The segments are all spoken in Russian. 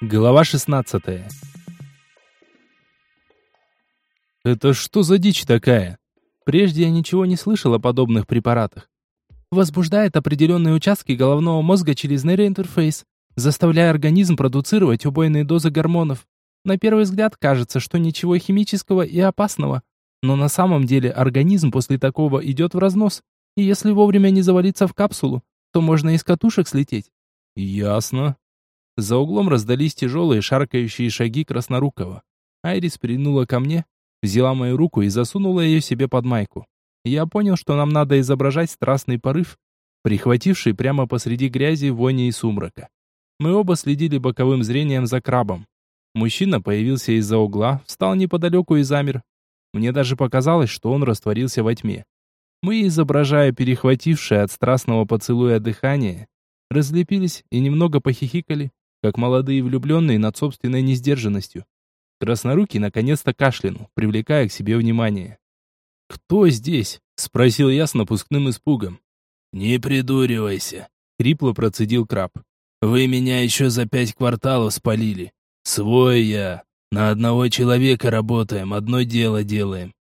Глава 16. Это что за дичь такая? Прежде я ничего не слышал о подобных препаратах. Возбуждает определенные участки головного мозга через нейроинтерфейс, заставляя организм продуцировать убойные дозы гормонов. На первый взгляд кажется, что ничего химического и опасного, но на самом деле организм после такого идет в разнос, и если вовремя не завалиться в капсулу, то можно из катушек слететь. Ясно. За углом раздались тяжелые шаркающие шаги Краснорукова. Айрис прильнула ко мне, взяла мою руку и засунула ее себе под майку. Я понял, что нам надо изображать страстный порыв, прихвативший прямо посреди грязи, вони и сумрака. Мы оба следили боковым зрением за крабом. Мужчина появился из-за угла, встал неподалеку и замер. Мне даже показалось, что он растворился во тьме. Мы, изображая перехватившее от страстного поцелуя дыхание, разлепились и немного похихикали, как молодые влюбленные над собственной несдержанностью. Краснорукий наконец-то кашлянул, привлекая к себе внимание. «Кто здесь?» — спросил я с напускным испугом. «Не придуривайся», — хрипло процедил краб. «Вы меня еще за пять кварталов спалили. Свой я. На одного человека работаем, одно дело делаем».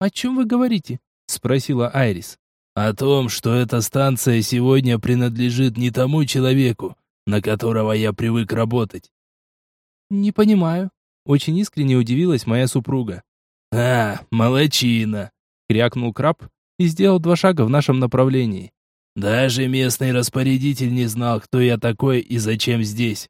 «О чем вы говорите?» — спросила Айрис. «О том, что эта станция сегодня принадлежит не тому человеку, на которого я привык работать. Не понимаю. Очень искренне удивилась моя супруга. А, молочина, крякнул краб и сделал два шага в нашем направлении. Даже местный распорядитель не знал, кто я такой и зачем здесь.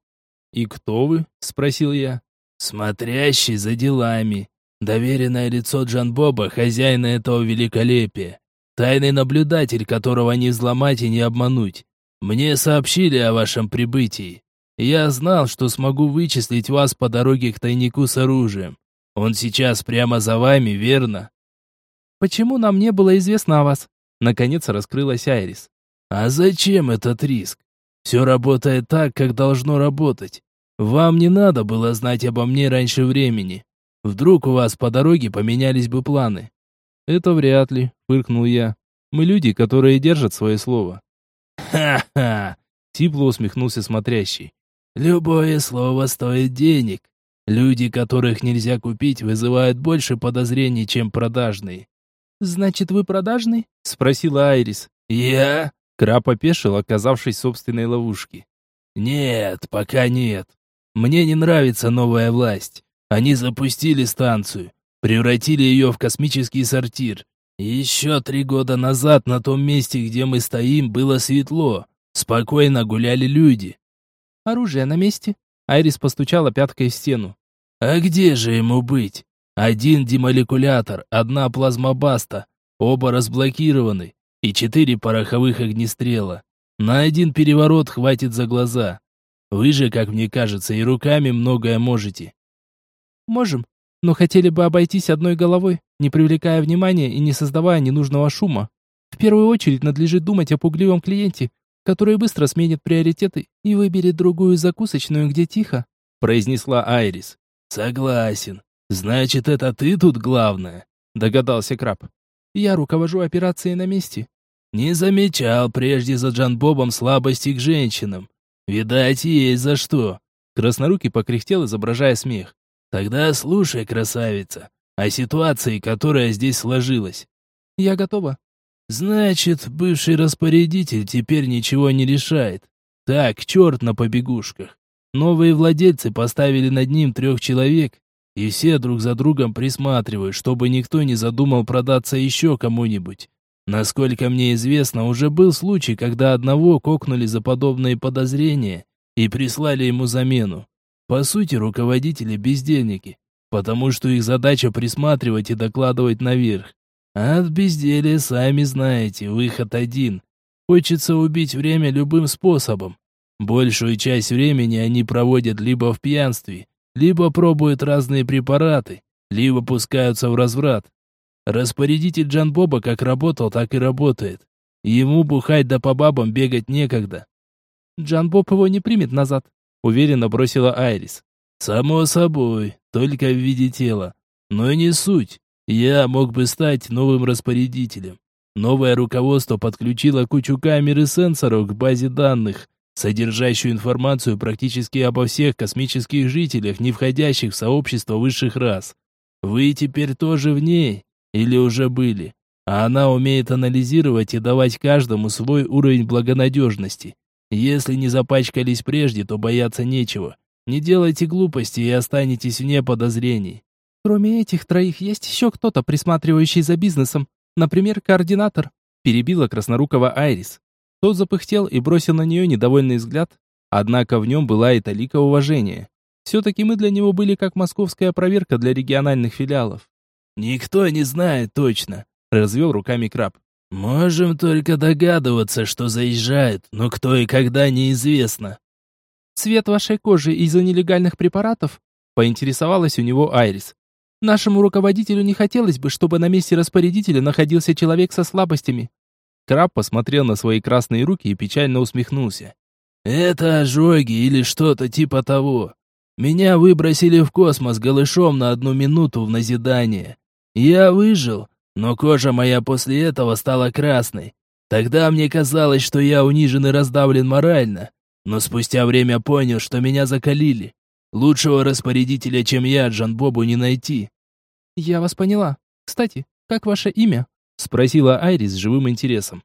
И кто вы? спросил я. Смотрящий за делами. Доверенное лицо Джан Боба, хозяина этого великолепия. Тайный наблюдатель, которого не взломать и не обмануть. Мне сообщили о вашем прибытии. Я знал, что смогу вычислить вас по дороге к тайнику с оружием. Он сейчас прямо за вами, верно? Почему нам не было известно о вас? Наконец раскрылась Айрис. А зачем этот риск? Все работает так, как должно работать. Вам не надо было знать обо мне раньше времени. Вдруг у вас по дороге поменялись бы планы. Это вряд ли, фыркнул я. Мы люди, которые держат свое слово. «Ха-ха!» — Типло усмехнулся смотрящий. «Любое слово стоит денег. Люди, которых нельзя купить, вызывают больше подозрений, чем продажные». «Значит, вы продажный?» — спросила Айрис. «Я?» — Краб опешил, оказавшись в собственной ловушке. «Нет, пока нет. Мне не нравится новая власть. Они запустили станцию, превратили ее в космический сортир. Еще три года назад на том месте, где мы стоим, было светло. Спокойно гуляли люди. Оружие на месте? Айрис постучала пяткой в стену. А где же ему быть? Один демолекулятор, одна плазмобаста, оба разблокированы, и четыре пороховых огнестрела. На один переворот хватит за глаза. Вы же, как мне кажется, и руками многое можете. Можем, но хотели бы обойтись одной головой, не привлекая внимания и не создавая ненужного шума. В первую очередь надлежит думать о пугливом клиенте, который быстро сменит приоритеты и выберет другую закусочную, где тихо», — произнесла Айрис. «Согласен. Значит, это ты тут главная?» — догадался Краб. «Я руковожу операцией на месте». «Не замечал прежде за Джанбобом слабости к женщинам. Видать, есть за что». Краснорукий покряхтел, изображая смех. Тогда слушай, красавица, о ситуации, которая здесь сложилась. Я готова. Значит, бывший распорядитель теперь ничего не решает. Так, черт на побегушках. Новые владельцы поставили над ним трех человек, и все друг за другом присматривают, чтобы никто не задумал продаться еще кому-нибудь. Насколько мне известно, уже был случай, когда одного кокнули за подобные подозрения и прислали ему замену. По сути, руководители бездельники, потому что их задача присматривать и докладывать наверх. А от безделия, сами знаете, выход один. Хочется убить время любым способом. Большую часть времени они проводят либо в пьянстве, либо пробуют разные препараты, либо пускаются в разврат. Распорядитель Джан Боба как работал, так и работает. Ему бухать да по бабам бегать некогда. Джан Боб его не примет назад, уверенно бросила Айрис. Само собой, только в виде тела. Но не суть. Я мог бы стать новым распорядителем. Новое руководство подключило кучу камер и сенсоров к базе данных, содержащую информацию практически обо всех космических жителях, не входящих в сообщество высших рас. Вы теперь тоже в ней или уже были? А она умеет анализировать и давать каждому свой уровень благонадежности. Если не запачкались прежде, то бояться нечего. Не делайте глупости и останетесь вне подозрений. Кроме этих троих есть еще кто-то, присматривающий за бизнесом. Например, координатор. Перебила краснорукого Айрис. Тот запыхтел и бросил на нее недовольный взгляд, однако в нем была и талика уважения. Все-таки мы для него были как московская проверка для региональных филиалов. «Никто не знает точно», — развел руками краб. «Можем только догадываться, что заезжает, но кто и когда неизвестно». «Цвет вашей кожи из-за нелегальных препаратов?» — поинтересовалась у него Айрис. «Нашему руководителю не хотелось бы, чтобы на месте распорядителя находился человек со слабостями». Краб посмотрел на свои красные руки и печально усмехнулся. «Это ожоги или что-то типа того. Меня выбросили в космос голышом на одну минуту в назидание. Я выжил, но кожа моя после этого стала красной. Тогда мне казалось, что я унижен и раздавлен морально, но спустя время понял, что меня закалили. Лучшего распорядителя, чем я, Джан Бобу, не найти. Я вас поняла. Кстати, как ваше имя? спросила Айрис с живым интересом.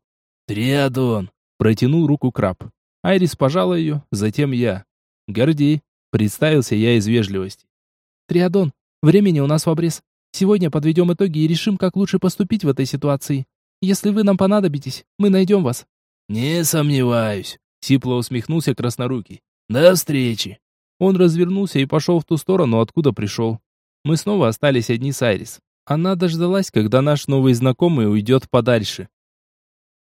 Триадон, протянул руку краб. Айрис пожала ее, затем я. Гордей, представился я из вежливости. Триадон, времени у нас в обрез. Сегодня подведем итоги и решим, как лучше поступить в этой ситуации. Если вы нам понадобитесь, мы найдем вас. Не сомневаюсь, сипло усмехнулся краснорукий. До встречи. Он развернулся и пошел в ту сторону, откуда пришел. Мы снова остались одни с Айрис. Она дождалась, когда наш новый знакомый уйдет подальше.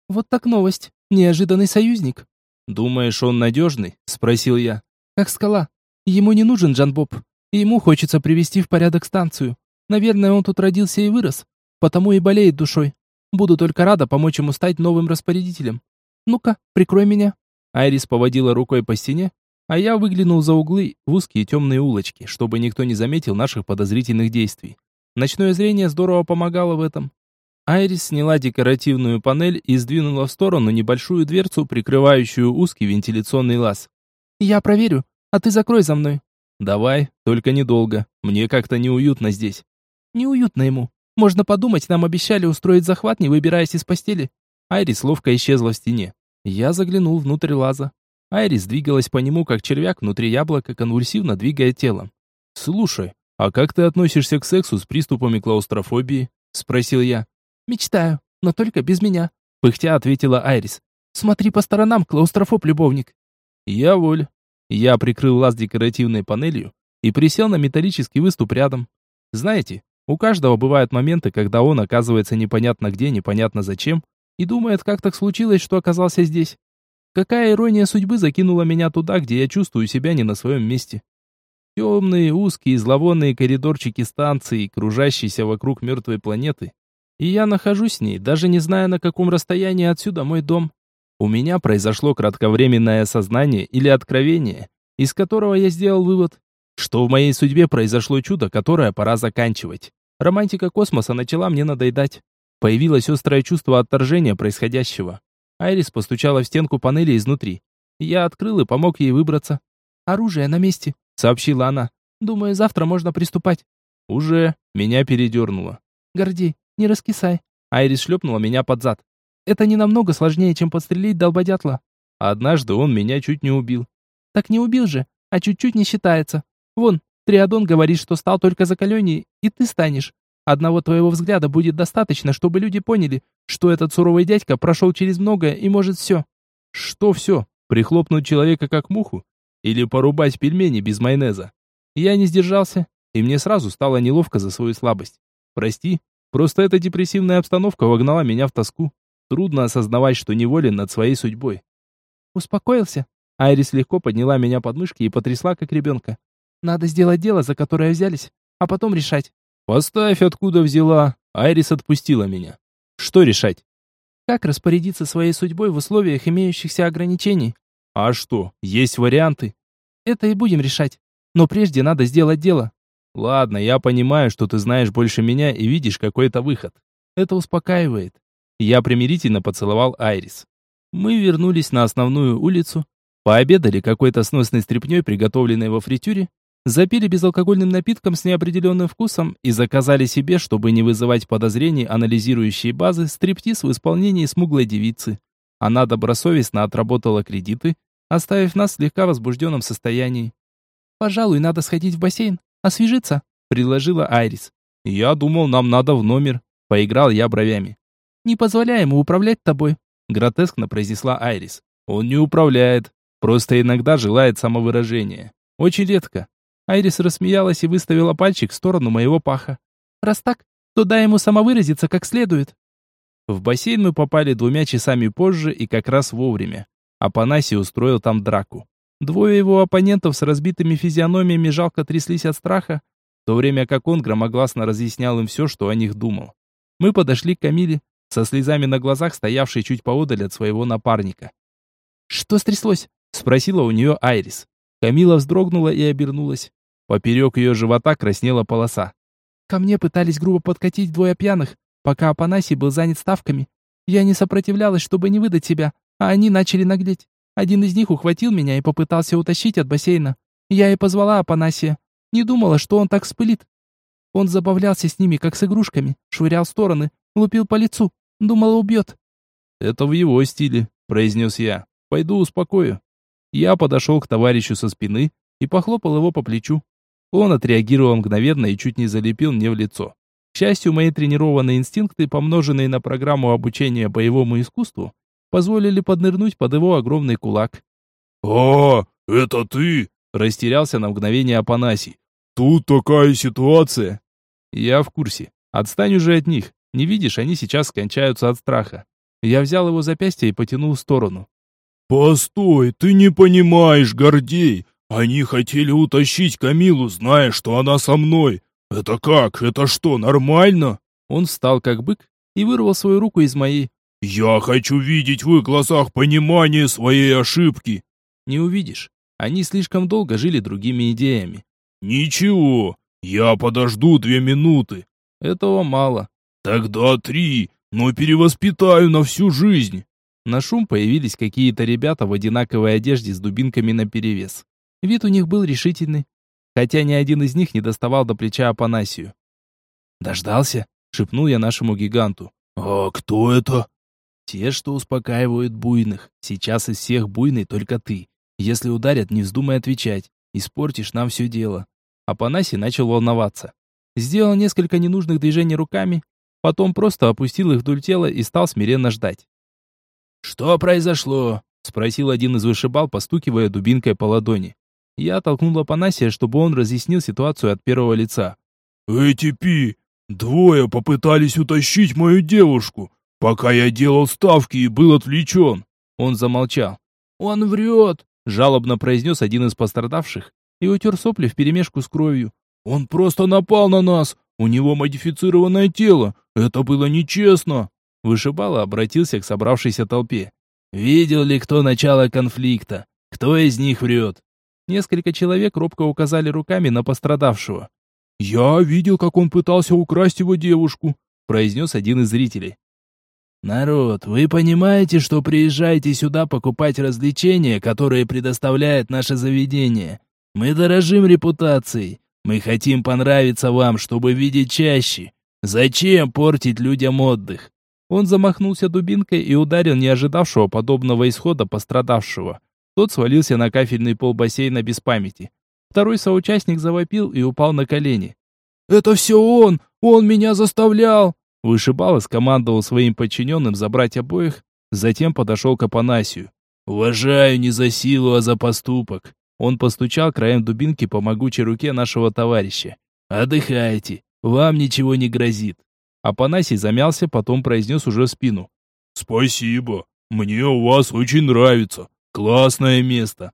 «Вот так новость. Неожиданный союзник». «Думаешь, он надежный?» – спросил я. «Как скала. Ему не нужен Джан Боб. Ему хочется привести в порядок станцию. Наверное, он тут родился и вырос, потому и болеет душой. Буду только рада помочь ему стать новым распорядителем. Ну-ка, прикрой меня». Айрис поводила рукой по стене, а я выглянул за углы в узкие темные улочки, чтобы никто не заметил наших подозрительных действий. Ночное зрение здорово помогало в этом. Айрис сняла декоративную панель и сдвинула в сторону небольшую дверцу, прикрывающую узкий вентиляционный лаз. «Я проверю, а ты закрой за мной». «Давай, только недолго. Мне как-то неуютно здесь». «Неуютно ему. Можно подумать, нам обещали устроить захват, не выбираясь из постели». Айрис ловко исчезла в стене. Я заглянул внутрь лаза. Айрис двигалась по нему, как червяк внутри яблока, конвульсивно двигая телом. «Слушай, «А как ты относишься к сексу с приступами клаустрофобии?» — спросил я. «Мечтаю, но только без меня», — пыхтя ответила Айрис. «Смотри по сторонам, клаустрофоб-любовник». «Я воль». Я прикрыл лаз декоративной панелью и присел на металлический выступ рядом. Знаете, у каждого бывают моменты, когда он оказывается непонятно где, непонятно зачем, и думает, как так случилось, что оказался здесь. Какая ирония судьбы закинула меня туда, где я чувствую себя не на своем месте. Темные, узкие, зловонные коридорчики станции, кружащиеся вокруг мертвой планеты. И я нахожусь с ней, даже не зная, на каком расстоянии отсюда мой дом. У меня произошло кратковременное осознание или откровение, из которого я сделал вывод, что в моей судьбе произошло чудо, которое пора заканчивать. Романтика космоса начала мне надоедать. Появилось острое чувство отторжения происходящего. Айрис постучала в стенку панели изнутри. Я открыл и помог ей выбраться. «Оружие на месте», сообщила она. Думаю, завтра можно приступать. Уже меня передернуло. Гордей, не раскисай. Айрис шлепнула меня под зад. Это не намного сложнее, чем подстрелить долбодятла. Однажды он меня чуть не убил. Так не убил же, а чуть-чуть не считается. Вон, Триадон говорит, что стал только закаленнее, и ты станешь. Одного твоего взгляда будет достаточно, чтобы люди поняли, что этот суровый дядька прошел через многое и может все. Что все? Прихлопнуть человека как муху? Или порубать пельмени без майонеза. Я не сдержался, и мне сразу стало неловко за свою слабость. Прости, просто эта депрессивная обстановка вогнала меня в тоску. Трудно осознавать, что неволен над своей судьбой. Успокоился? Айрис легко подняла меня под мышки и потрясла, как ребенка. Надо сделать дело, за которое взялись, а потом решать. Поставь, откуда взяла. Айрис отпустила меня. Что решать? Как распорядиться своей судьбой в условиях имеющихся ограничений? А что, есть варианты? Это и будем решать. Но прежде надо сделать дело. Ладно, я понимаю, что ты знаешь больше меня и видишь какой-то выход. Это успокаивает. Я примирительно поцеловал Айрис. Мы вернулись на основную улицу. Пообедали какой-то сносной стряпнёй, приготовленной во фритюре, запили безалкогольным напитком с неопределенным вкусом и заказали себе, чтобы не вызывать подозрений анализирующие базы, стриптиз в исполнении смуглой девицы. Она добросовестно отработала кредиты, оставив нас в слегка возбужденном состоянии. «Пожалуй, надо сходить в бассейн, освежиться», — предложила Айрис. «Я думал, нам надо в номер», — поиграл я бровями. «Не позволяй ему управлять тобой», — гротескно произнесла Айрис. «Он не управляет, просто иногда желает самовыражения. Очень редко». Айрис рассмеялась и выставила пальчик в сторону моего паха. «Раз так, то дай ему самовыразиться как следует». В бассейн мы попали двумя часами позже и как раз вовремя. Апанасий устроил там драку. Двое его оппонентов с разбитыми физиономиями жалко тряслись от страха, в то время как он громогласно разъяснял им все, что о них думал. Мы подошли к Камиле, со слезами на глазах, стоявшей чуть поодаль от своего напарника. «Что стряслось?» — спросила у нее Айрис. Камила вздрогнула и обернулась. Поперек ее живота краснела полоса. «Ко мне пытались грубо подкатить двое пьяных, пока Апанасий был занят ставками. Я не сопротивлялась, чтобы не выдать себя, а они начали наглеть. Один из них ухватил меня и попытался утащить от бассейна. Я и позвала Апанасия. Не думала, что он так вспылит. Он забавлялся с ними, как с игрушками, швырял в стороны, лупил по лицу. Думала, убьет. «Это в его стиле», — произнес я. «Пойду успокою». Я подошел к товарищу со спины и похлопал его по плечу. Он отреагировал мгновенно и чуть не залепил мне в лицо. К счастью, мои тренированные инстинкты, помноженные на программу обучения боевому искусству, позволили поднырнуть под его огромный кулак. «А, это ты?» – растерялся на мгновение Апанасий. «Тут такая ситуация». «Я в курсе. Отстань уже от них. Не видишь, они сейчас скончаются от страха». Я взял его запястье и потянул в сторону. «Постой, ты не понимаешь, Гордей. Они хотели утащить Камилу, зная, что она со мной. «Это как? Это что, нормально?» Он встал как бык и вырвал свою руку из моей. «Я хочу видеть в их глазах понимание своей ошибки!» «Не увидишь. Они слишком долго жили другими идеями». «Ничего, я подожду две минуты». «Этого мало». «Тогда три, но перевоспитаю на всю жизнь». На шум появились какие-то ребята в одинаковой одежде с дубинками наперевес. Вид у них был решительный хотя ни один из них не доставал до плеча Апанасию. «Дождался?» — шепнул я нашему гиганту. «А кто это?» «Те, что успокаивают буйных. Сейчас из всех буйный только ты. Если ударят, не вздумай отвечать. Испортишь нам все дело». Апанасий начал волноваться. Сделал несколько ненужных движений руками, потом просто опустил их вдоль тела и стал смиренно ждать. «Что произошло?» — спросил один из вышибал, постукивая дубинкой по ладони. Я толкнул Апанасия, чтобы он разъяснил ситуацию от первого лица. «Эти пи! Двое попытались утащить мою девушку, пока я делал ставки и был отвлечен!» Он замолчал. «Он врет!» — жалобно произнес один из пострадавших и утер сопли вперемешку с кровью. «Он просто напал на нас! У него модифицированное тело! Это было нечестно!» Вышибало обратился к собравшейся толпе. «Видел ли кто начало конфликта? Кто из них врет? Несколько человек робко указали руками на пострадавшего. «Я видел, как он пытался украсть его девушку», — произнес один из зрителей. «Народ, вы понимаете, что приезжаете сюда покупать развлечения, которые предоставляет наше заведение? Мы дорожим репутацией. Мы хотим понравиться вам, чтобы видеть чаще. Зачем портить людям отдых?» Он замахнулся дубинкой и ударил не ожидавшего подобного исхода пострадавшего. Тот свалился на кафельный пол бассейна без памяти. Второй соучастник завопил и упал на колени. «Это все он! Он меня заставлял!» Вышибало скомандовал своим подчиненным забрать обоих, затем подошел к Апанасию. «Уважаю не за силу, а за поступок!» Он постучал краем дубинки по могучей руке нашего товарища. «Отдыхайте, вам ничего не грозит!» Апанасий замялся, потом произнес уже в спину. «Спасибо, мне у вас очень нравится. Классное место.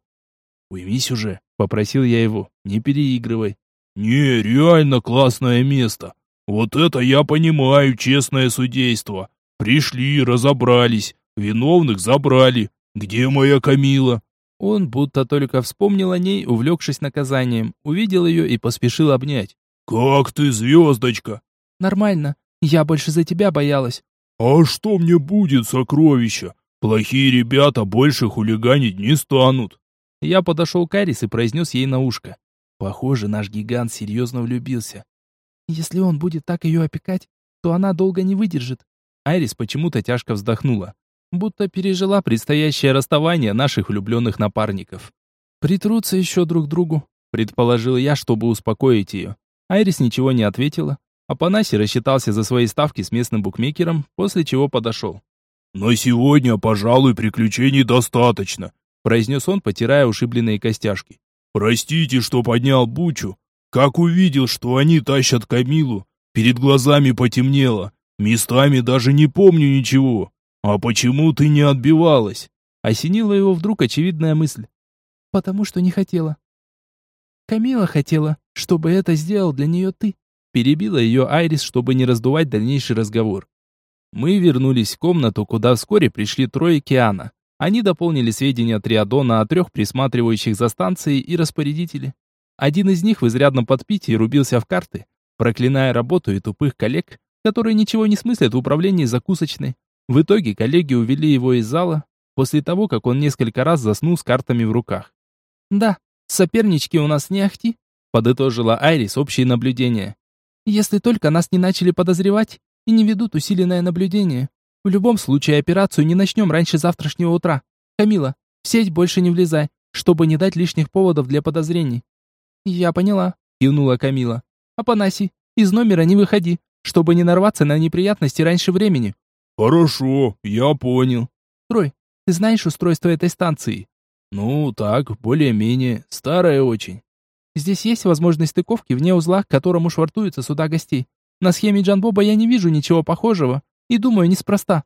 Уймись уже, попросил я его. Не переигрывай. Не, реально классное место. Вот это я понимаю, честное судейство. Пришли, разобрались, виновных забрали. Где моя Камила? Он будто только вспомнил о ней, увлекшись наказанием, увидел ее и поспешил обнять. «Как ты, звездочка?» «Нормально. Я больше за тебя боялась». «А что мне будет, сокровища? Плохие ребята больше хулиганить не станут. Я подошел к Арис и произнес ей на ушко. Похоже, наш гигант серьезно влюбился. Если он будет так ее опекать, то она долго не выдержит. Айрис почему-то тяжко вздохнула, будто пережила предстоящее расставание наших влюбленных напарников. «Притрутся еще друг другу», — предположил я, чтобы успокоить ее. Айрис ничего не ответила. Апанаси рассчитался за свои ставки с местным букмекером, после чего подошел. «На сегодня, пожалуй, приключений достаточно», — произнес он, потирая ушибленные костяшки. «Простите, что поднял бучу. Как увидел, что они тащат Камилу, перед глазами потемнело. Местами даже не помню ничего. А почему ты не отбивалась?» Осенила его вдруг очевидная мысль. «Потому что не хотела». «Камила хотела, чтобы это сделал для нее ты», перебила ее Айрис, чтобы не раздувать дальнейший разговор. Мы вернулись в комнату, куда вскоре пришли трое Киана. Они дополнили сведения Триадона о трех присматривающих за станцией и распорядителе. Один из них в изрядном подпитии рубился в карты, проклиная работу и тупых коллег, которые ничего не смыслят в управлении закусочной. В итоге коллеги увели его из зала, после того, как он несколько раз заснул с картами в руках. «Да, сопернички у нас не ахти», — подытожила Айрис общие наблюдения. «Если только нас не начали подозревать и не ведут усиленное наблюдение. В любом случае операцию не начнем раньше завтрашнего утра. Камила, в сеть больше не влезай, чтобы не дать лишних поводов для подозрений». «Я поняла», — кивнула Камила. «Апанасий, из номера не выходи, чтобы не нарваться на неприятности раньше времени». «Хорошо, я понял». «Трой, ты знаешь устройство этой станции?» «Ну, так, более-менее. Старая очень». «Здесь есть возможность стыковки вне узла, к которому швартуются сюда гостей. На схеме Джанбоба я не вижу ничего похожего, и думаю, неспроста».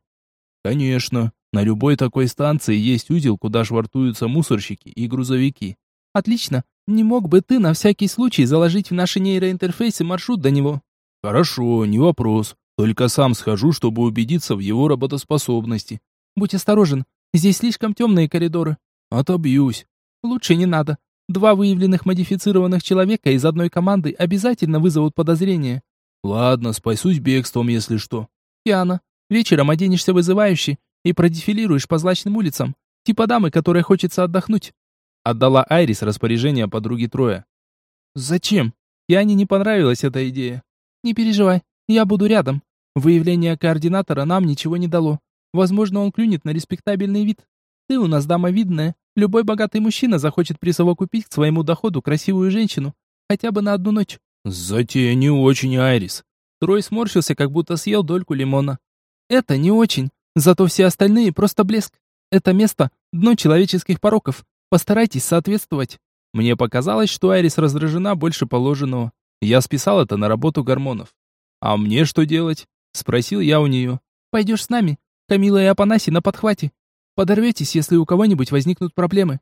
«Конечно. На любой такой станции есть узел, куда швартуются мусорщики и грузовики». «Отлично. Не мог бы ты на всякий случай заложить в наши нейроинтерфейсы маршрут до него?» «Хорошо, не вопрос. Только сам схожу, чтобы убедиться в его работоспособности». «Будь осторожен. Здесь слишком темные коридоры». «Отобьюсь». «Лучше не надо. Два выявленных модифицированных человека из одной команды обязательно вызовут подозрения». «Ладно, спасусь бегством, если что». «Яна, вечером оденешься вызывающе и продефилируешь по злачным улицам, типа дамы, которой хочется отдохнуть». Отдала Айрис распоряжение подруге Троя. «Зачем? Яне не понравилась эта идея. Не переживай, я буду рядом. Выявление координатора нам ничего не дало. Возможно, он клюнет на респектабельный вид. Ты у нас дама видная. Любой богатый мужчина захочет присовокупить к своему доходу красивую женщину. Хотя бы на одну ночь». «Затея не очень, Айрис». Трой сморщился, как будто съел дольку лимона. «Это не очень. Зато все остальные просто блеск. Это место – дно человеческих пороков. Постарайтесь соответствовать. Мне показалось, что Айрис раздражена больше положенного. Я списал это на работу гормонов. А мне что делать? Спросил я у нее. Пойдешь с нами? Камила и Апанаси на подхвате. Подорветесь, если у кого-нибудь возникнут проблемы.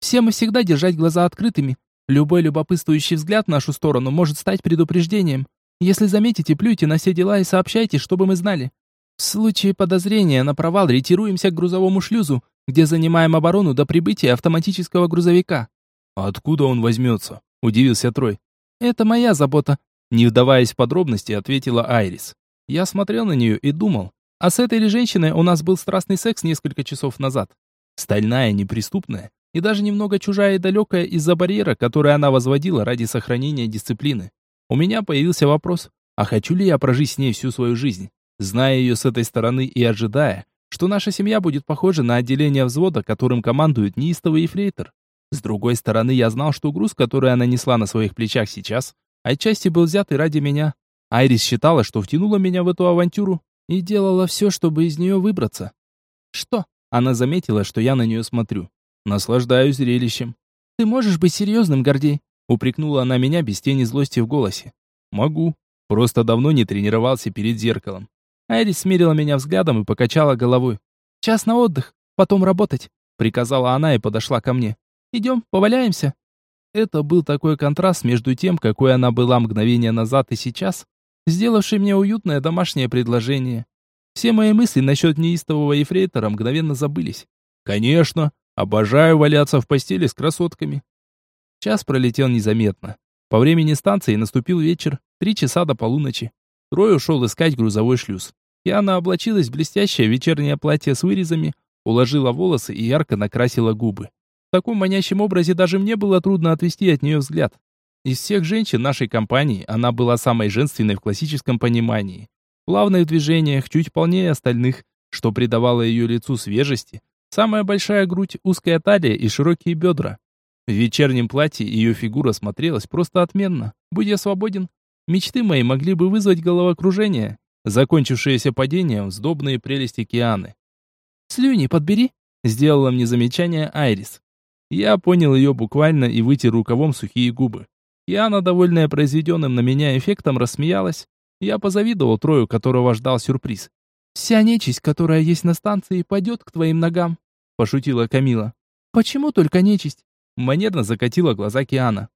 Все мы всегда держать глаза открытыми. Любой любопытствующий взгляд в нашу сторону может стать предупреждением. Если заметите, плюйте на все дела и сообщайте, чтобы мы знали. В случае подозрения на провал ретируемся к грузовому шлюзу, где занимаем оборону до прибытия автоматического грузовика. откуда он возьмется? Удивился Трой. Это моя забота. Не вдаваясь в подробности, ответила Айрис. Я смотрел на нее и думал, а с этой ли женщиной у нас был страстный секс несколько часов назад. Стальная, неприступная и даже немного чужая и далекая из-за барьера, который она возводила ради сохранения дисциплины. У меня появился вопрос, а хочу ли я прожить с ней всю свою жизнь? зная ее с этой стороны и ожидая, что наша семья будет похожа на отделение взвода, которым командует неистовый ефрейтор. С другой стороны, я знал, что груз, который она несла на своих плечах сейчас, отчасти был взят и ради меня. Айрис считала, что втянула меня в эту авантюру и делала все, чтобы из нее выбраться. «Что?» Она заметила, что я на нее смотрю. Наслаждаюсь зрелищем. «Ты можешь быть серьезным, Гордей?» Упрекнула она меня без тени злости в голосе. «Могу. Просто давно не тренировался перед зеркалом. Айрис смирила меня взглядом и покачала головой. «Час на отдых, потом работать», — приказала она и подошла ко мне. «Идем, поваляемся». Это был такой контраст между тем, какой она была мгновение назад и сейчас, сделавший мне уютное домашнее предложение. Все мои мысли насчет неистового ефрейтора мгновенно забылись. Конечно, обожаю валяться в постели с красотками. Час пролетел незаметно. По времени станции наступил вечер, три часа до полуночи. Трой ушел искать грузовой шлюз. И она облачилась в блестящее вечернее платье с вырезами, уложила волосы и ярко накрасила губы. В таком манящем образе даже мне было трудно отвести от нее взгляд. Из всех женщин нашей компании она была самой женственной в классическом понимании. Плавная в движениях, чуть полнее остальных, что придавало ее лицу свежести. Самая большая грудь, узкая талия и широкие бедра. В вечернем платье ее фигура смотрелась просто отменно. Будь я свободен, мечты мои могли бы вызвать головокружение, закончившееся падением сдобные прелести Кианы. «Слюни подбери», — сделала мне замечание Айрис. Я понял ее буквально и вытер рукавом сухие губы. Киана, довольная произведенным на меня эффектом, рассмеялась. Я позавидовал Трою, которого ждал сюрприз. «Вся нечисть, которая есть на станции, пойдет к твоим ногам», — пошутила Камила. «Почему только нечисть?» Манерно закатила глаза Киана.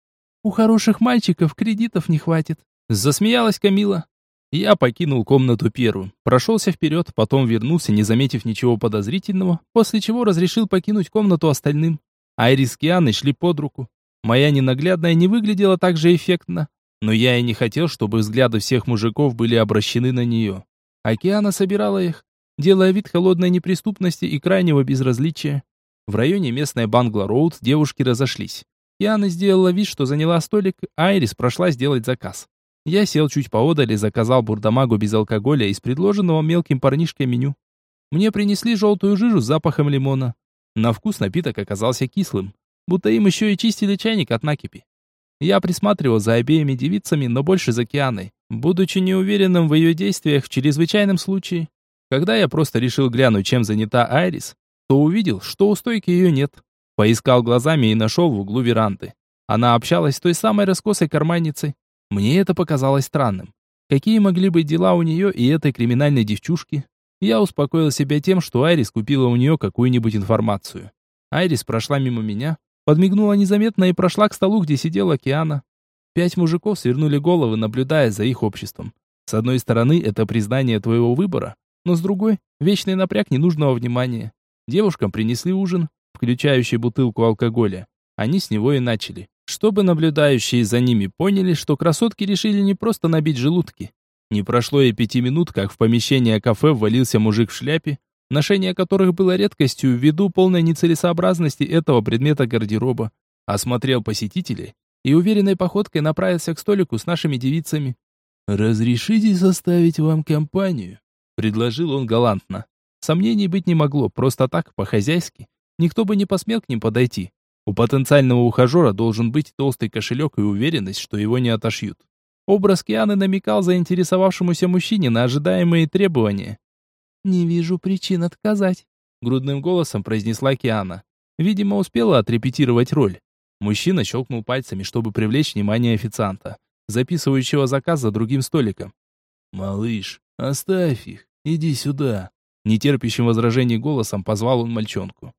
«У хороших мальчиков кредитов не хватит», — засмеялась Камила. Я покинул комнату первым, прошелся вперед, потом вернулся, не заметив ничего подозрительного, после чего разрешил покинуть комнату остальным. Айрис с Кианой шли под руку. Моя ненаглядная не выглядела так же эффектно, но я и не хотел, чтобы взгляды всех мужиков были обращены на нее. Океана собирала их, делая вид холодной неприступности и крайнего безразличия. В районе местной Бангла-Роуд девушки разошлись. Киана сделала вид, что заняла столик, а Айрис прошла сделать заказ. Я сел чуть поодаль и заказал бурдамагу без алкоголя из предложенного мелким парнишкой меню. Мне принесли желтую жижу с запахом лимона. На вкус напиток оказался кислым, будто им еще и чистили чайник от накипи. Я присматривал за обеими девицами, но больше за Кианой, будучи неуверенным в ее действиях в чрезвычайном случае. Когда я просто решил глянуть, чем занята Айрис, то увидел, что у стойки ее нет. Поискал глазами и нашел в углу веранды. Она общалась с той самой раскосой карманницей, мне это показалось странным. Какие могли быть дела у нее и этой криминальной девчушки? Я успокоил себя тем, что Айрис купила у нее какую-нибудь информацию. Айрис прошла мимо меня, подмигнула незаметно и прошла к столу, где сидела Киана. Пять мужиков свернули головы, наблюдая за их обществом. С одной стороны, это признание твоего выбора, но с другой – вечный напряг ненужного внимания. Девушкам принесли ужин, включающий бутылку алкоголя. Они с него и начали чтобы наблюдающие за ними поняли, что красотки решили не просто набить желудки. Не прошло и пяти минут, как в помещение кафе ввалился мужик в шляпе, ношение которых было редкостью ввиду полной нецелесообразности этого предмета гардероба, осмотрел посетителей и уверенной походкой направился к столику с нашими девицами. «Разрешите составить вам компанию?» — предложил он галантно. Сомнений быть не могло, просто так, по-хозяйски. Никто бы не посмел к ним подойти. У потенциального ухажера должен быть толстый кошелек и уверенность, что его не отошьют. Образ Кианы намекал заинтересовавшемуся мужчине на ожидаемые требования. «Не вижу причин отказать», — грудным голосом произнесла Киана. Видимо, успела отрепетировать роль. Мужчина щелкнул пальцами, чтобы привлечь внимание официанта, записывающего заказ за другим столиком. «Малыш, оставь их, иди сюда», — нетерпящим возражений голосом позвал он мальчонку.